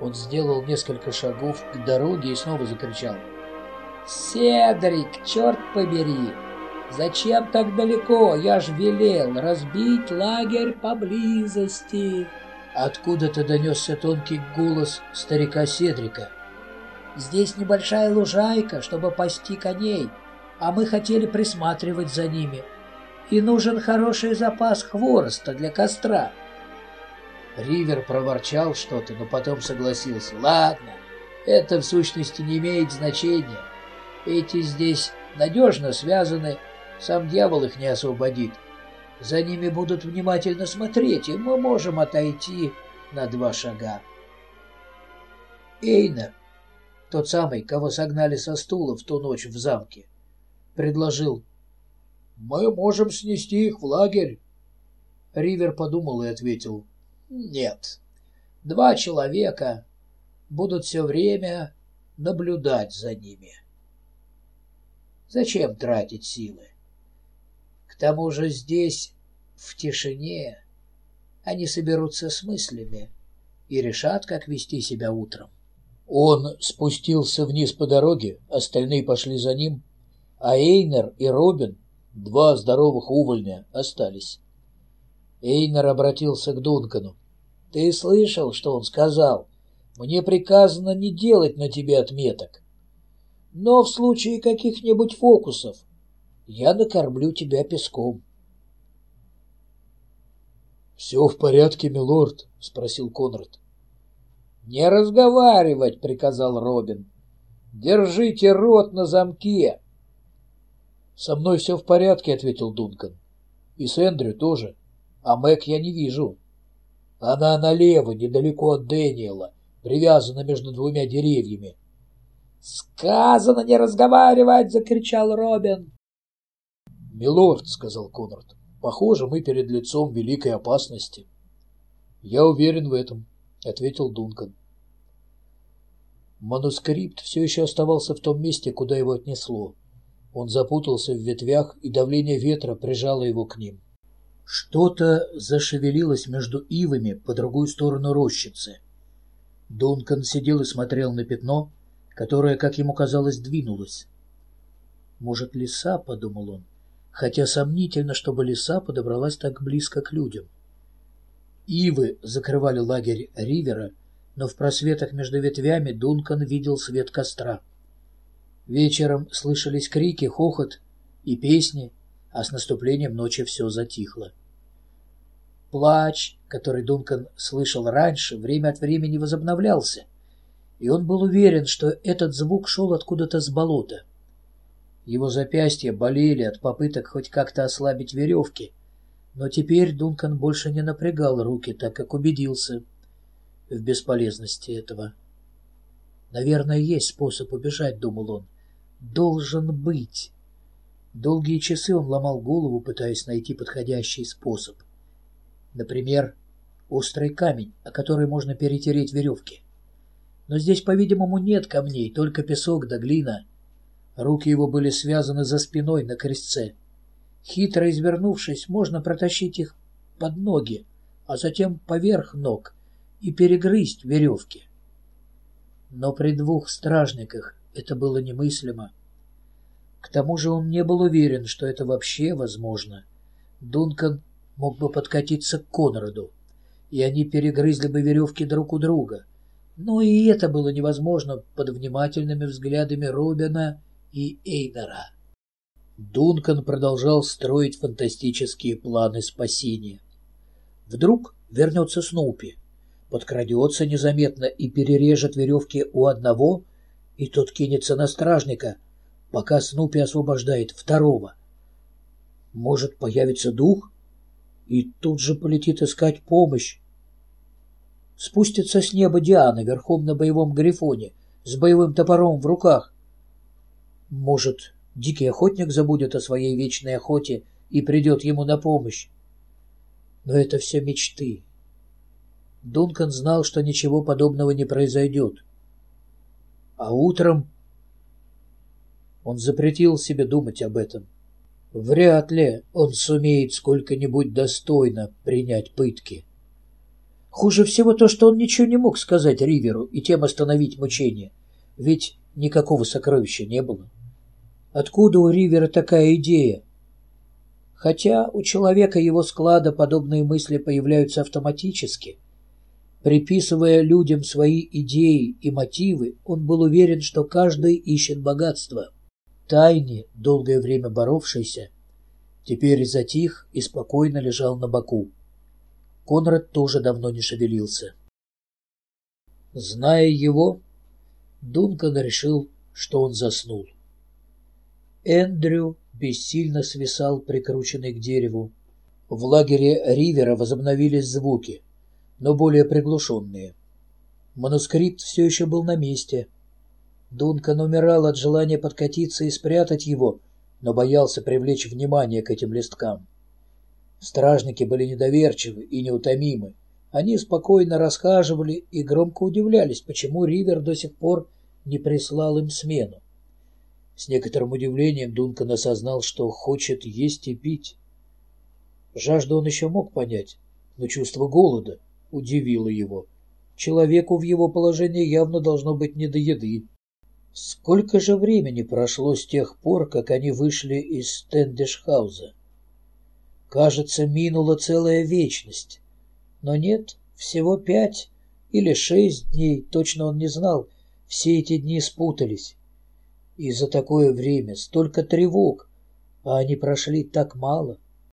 Он сделал несколько шагов к дороге и снова закричал. «Седрик, черт побери! Зачем так далеко? Я ж велел разбить лагерь поблизости!» Откуда-то донесся тонкий голос старика Седрика. «Здесь небольшая лужайка, чтобы пасти коней, а мы хотели присматривать за ними. И нужен хороший запас хвороста для костра». Ривер проворчал что-то, но потом согласился. «Ладно, это в сущности не имеет значения. Эти здесь надежно связаны, сам дьявол их не освободит. За ними будут внимательно смотреть, и мы можем отойти на два шага. Эйнер, тот самый, кого согнали со стула в ту ночь в замке, предложил. «Мы можем снести их в лагерь». Ривер подумал и ответил. «Нет, два человека будут все время наблюдать за ними». Зачем тратить силы? К тому же здесь, в тишине, они соберутся с мыслями и решат, как вести себя утром. Он спустился вниз по дороге, остальные пошли за ним, а Эйнер и Робин, два здоровых увольня, остались. Эйнер обратился к Дункану. «Ты слышал, что он сказал? Мне приказано не делать на тебе отметок. Но в случае каких-нибудь фокусов я накормлю тебя песком. «Все в порядке, милорд?» — спросил Конрад. «Не разговаривать!» — приказал Робин. «Держите рот на замке!» «Со мной все в порядке», — ответил Дункан. «И с Эндрю тоже. А Мэг я не вижу. Она налево, недалеко от Дэниела, привязана между двумя деревьями. «Сказано не разговаривать!» — закричал Робин. «Милорд», — сказал Конрад, — «похоже, мы перед лицом великой опасности». «Я уверен в этом», — ответил Дункан. Манускрипт все еще оставался в том месте, куда его отнесло. Он запутался в ветвях, и давление ветра прижало его к ним. Что-то зашевелилось между ивами по другую сторону рощицы. Дункан сидел и смотрел на пятно, которая, как ему казалось, двинулась. «Может, лиса?» — подумал он, хотя сомнительно, чтобы лиса подобралась так близко к людям. Ивы закрывали лагерь Ривера, но в просветах между ветвями Дункан видел свет костра. Вечером слышались крики, хохот и песни, а с наступлением ночи все затихло. Плач, который Дункан слышал раньше, время от времени возобновлялся — и он был уверен, что этот звук шел откуда-то с болота. Его запястья болели от попыток хоть как-то ослабить веревки, но теперь Дункан больше не напрягал руки, так как убедился в бесполезности этого. «Наверное, есть способ убежать», — думал он. «Должен быть». Долгие часы он ломал голову, пытаясь найти подходящий способ. Например, острый камень, о который можно перетереть веревки. Но здесь, по-видимому, нет камней, только песок да глина. Руки его были связаны за спиной на крестце. Хитро извернувшись, можно протащить их под ноги, а затем поверх ног и перегрызть веревки. Но при двух стражниках это было немыслимо. К тому же он не был уверен, что это вообще возможно. Дункан мог бы подкатиться к Конраду, и они перегрызли бы веревки друг у друга — но и это было невозможно под внимательными взглядами Робина и Эйнера. Дункан продолжал строить фантастические планы спасения. Вдруг вернется Снупи, подкрадется незаметно и перережет веревки у одного, и тот кинется на стражника, пока Снупи освобождает второго. Может, появится дух, и тут же полетит искать помощь, спустится с неба Диана верхом на боевом грифоне с боевым топором в руках. Может, дикий охотник забудет о своей вечной охоте и придет ему на помощь. Но это все мечты. Дункан знал, что ничего подобного не произойдет. А утром он запретил себе думать об этом. Вряд ли он сумеет сколько-нибудь достойно принять пытки. Хуже всего то, что он ничего не мог сказать Риверу и тем остановить мучение. Ведь никакого сокровища не было. Откуда у Ривера такая идея? Хотя у человека его склада подобные мысли появляются автоматически. Приписывая людям свои идеи и мотивы, он был уверен, что каждый ищет богатство. Тайне, долгое время боровшийся, теперь затих и спокойно лежал на боку. Конрад тоже давно не шевелился. Зная его, Дункан решил, что он заснул. Эндрю бессильно свисал, прикрученный к дереву. В лагере Ривера возобновились звуки, но более приглушенные. Манускрипт все еще был на месте. Дункан умирал от желания подкатиться и спрятать его, но боялся привлечь внимание к этим листкам. Стражники были недоверчивы и неутомимы. Они спокойно расхаживали и громко удивлялись, почему Ривер до сих пор не прислал им смену. С некоторым удивлением Дункан осознал, что хочет есть и пить. Жажду он еще мог понять, но чувство голода удивило его. Человеку в его положении явно должно быть не до еды. Сколько же времени прошло с тех пор, как они вышли из Стендешхауза? Кажется, минула целая вечность. Но нет, всего пять или шесть дней, точно он не знал. Все эти дни спутались. И за такое время столько тревог, а они прошли так мало.